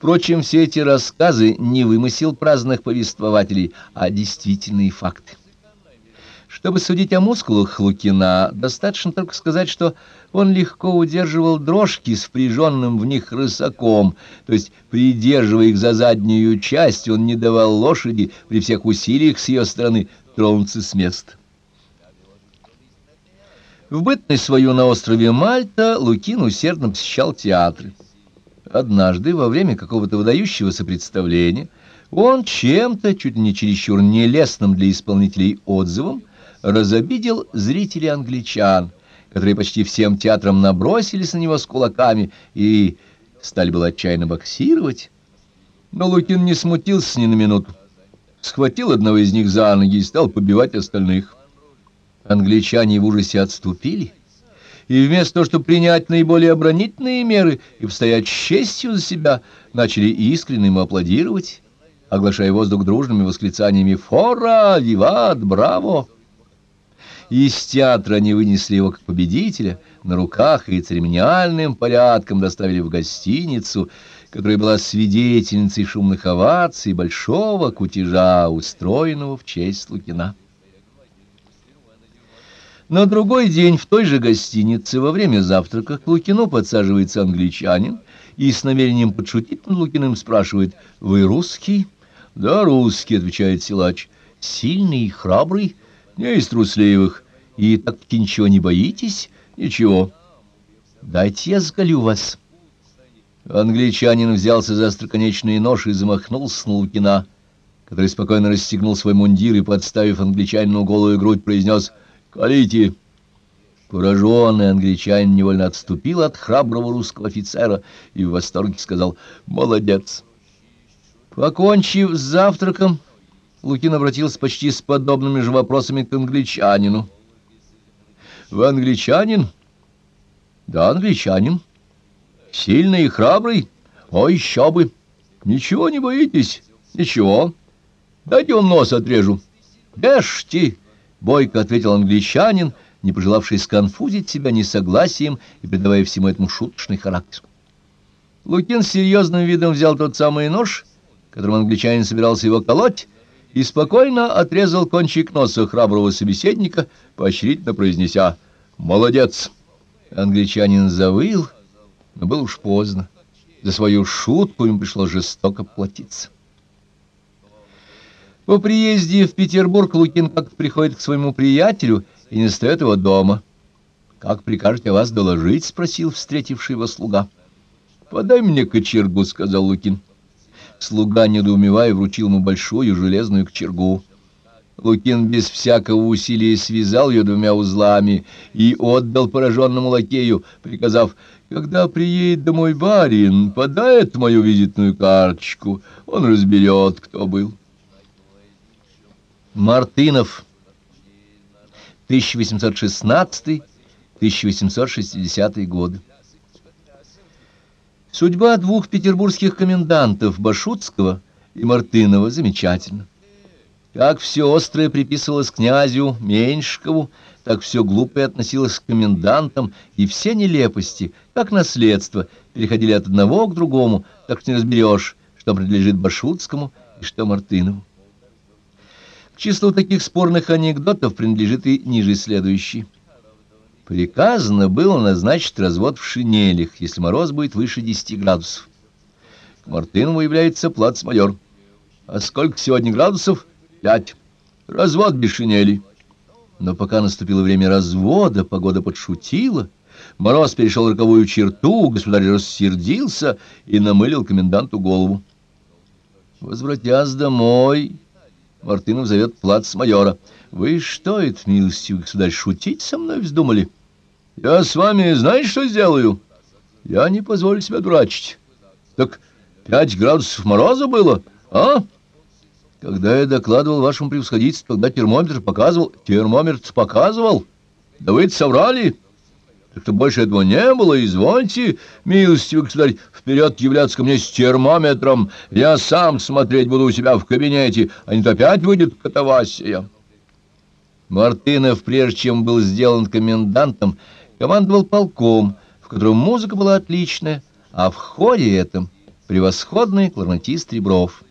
Впрочем, все эти рассказы не вымысел праздных повествователей, а действительные факты. Чтобы судить о мускулах Лукина, достаточно только сказать, что он легко удерживал дрожки с впряженным в них рысаком, то есть, придерживая их за заднюю часть, он не давал лошади при всех усилиях с ее стороны тронуться с места. В бытность свою на острове Мальта Лукин усердно посещал театры. Однажды, во время какого-то выдающегося представления, он чем-то, чуть ли не чересчур нелестным для исполнителей отзывом, разобидел зрителей англичан, которые почти всем театром набросились на него с кулаками и стали было отчаянно боксировать. Но Лукин не смутился ни на минуту, схватил одного из них за ноги и стал побивать остальных. Англичане в ужасе отступили, и вместо того, чтобы принять наиболее оборонительные меры и постоять честью за себя, начали искренне ему аплодировать, оглашая воздух дружными восклицаниями «Фора! Виват! Браво!». Из театра они вынесли его как победителя, на руках и церемониальным порядком доставили в гостиницу, которая была свидетельницей шумных оваций большого кутежа, устроенного в честь Лукина. На другой день в той же гостинице во время завтрака к Лукину подсаживается англичанин и с намерением подшутить над Лукиным спрашивает «Вы русский?» «Да, русский», — отвечает силач. «Сильный и храбрый, не из трусливых. И так-таки ничего не боитесь?» «Ничего». «Дайте я сголю вас». Англичанин взялся за остроконечный нож и замахнулся на Лукина, который спокойно расстегнул свой мундир и, подставив англичанину голую грудь, произнес «Колите!» Пораженный англичанин невольно отступил от храброго русского офицера и в восторге сказал «Молодец!». Покончив с завтраком, Лукин обратился почти с подобными же вопросами к англичанину. «Вы англичанин?» «Да, англичанин. Сильный и храбрый? О, еще бы! Ничего не боитесь? Ничего. Дайте вам нос отрежу. Бежьте!» Бойко ответил англичанин, не пожелавший сконфузить себя несогласием и придавая всему этому шуточный характер. Лукин с серьезным видом взял тот самый нож, которым англичанин собирался его колоть, и спокойно отрезал кончик носа храброго собеседника, поощрительно произнеся «Молодец!». Англичанин завыл, но было уж поздно. За свою шутку им пришлось жестоко платиться. По приезде в Петербург Лукин как приходит к своему приятелю и не стоит его дома. «Как прикажете вас доложить?» — спросил встретивший его слуга. «Подай мне кочергу», — сказал Лукин. Слуга, недоумевая, вручил ему большую железную кочергу. Лукин без всякого усилия связал ее двумя узлами и отдал пораженному лакею, приказав, «Когда приедет домой барин, подает мою визитную карточку, он разберет, кто был». Мартынов, 1816-1860 годы. Судьба двух петербургских комендантов Башутского и Мартынова замечательна. Как все острое приписывалось князю Меньшкову, так все глупое относилось к комендантам, и все нелепости, как наследство, переходили от одного к другому, так не разберешь, что принадлежит Башутскому и что Мартынову числу таких спорных анекдотов принадлежит и ниже следующий. Приказано было назначить развод в шинелях, если мороз будет выше 10 градусов. К Мартынову является плацмайор. А сколько сегодня градусов? Пять. Развод без шинели. Но пока наступило время развода, погода подшутила, мороз перешел роковую черту, государь рассердился и намылил коменданту голову. Возвратясь домой... Мартынов зовет плац майора. «Вы что это, милостивый государь, шутить со мной вздумали? Я с вами знаешь, что сделаю? Я не позволю себя дурачить. Так пять градусов мороза было, а?» Когда я докладывал вашему превосходительству, когда термометр показывал... Термометр показывал? Да вы соврали!» Так-то больше этого не было, извольте, милостивый государь, вперед являться ко мне с термометром. Я сам смотреть буду у себя в кабинете, а не то опять выйдет катавасия. Мартынов, прежде чем был сделан комендантом, командовал полком, в котором музыка была отличная, а в ходе этом превосходный кларнетист Ребров.